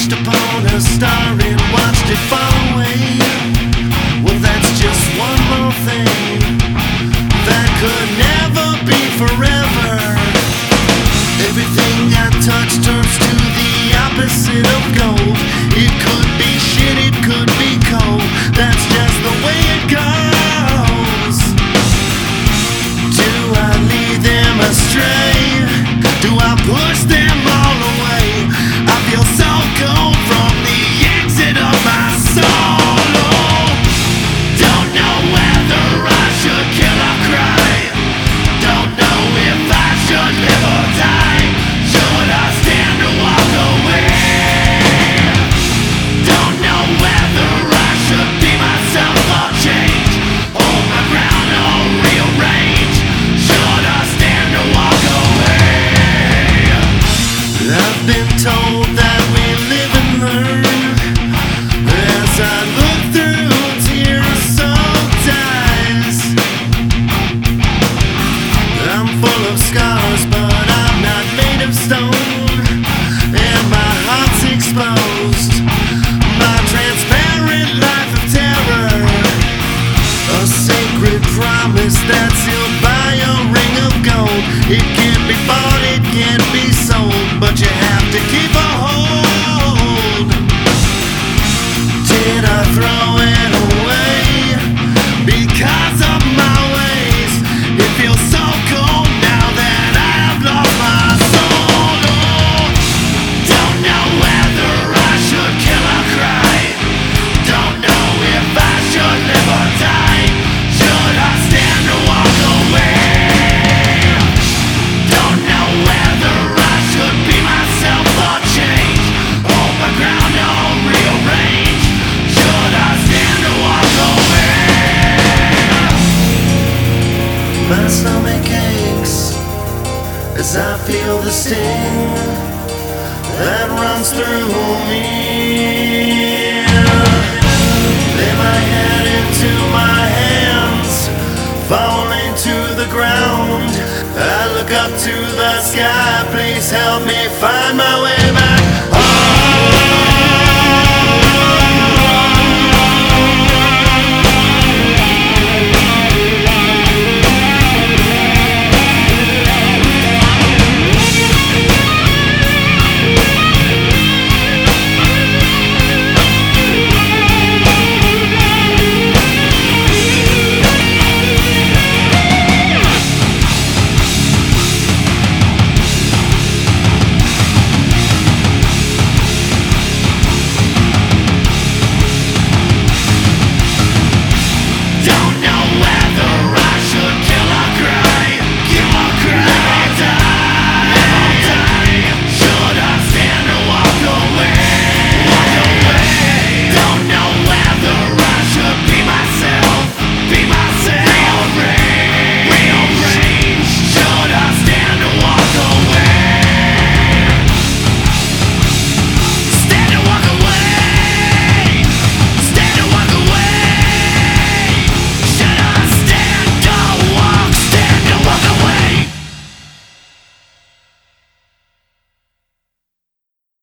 Based upon a star and watched it fall away. Well that's just one more thing That could never be forever. Everything I touch turns to the opposite of gold. It could be shit, it could be cold That's just the way it goes. Do I lead them astray? Do I push them promise that you'll buy a ring of gold. It can't be bought, it can't be sold, but you have to keep My stomach aches as I feel the sting that runs through me. Lay my head into my hands, falling to the ground. I look up to the sky, please help me find my way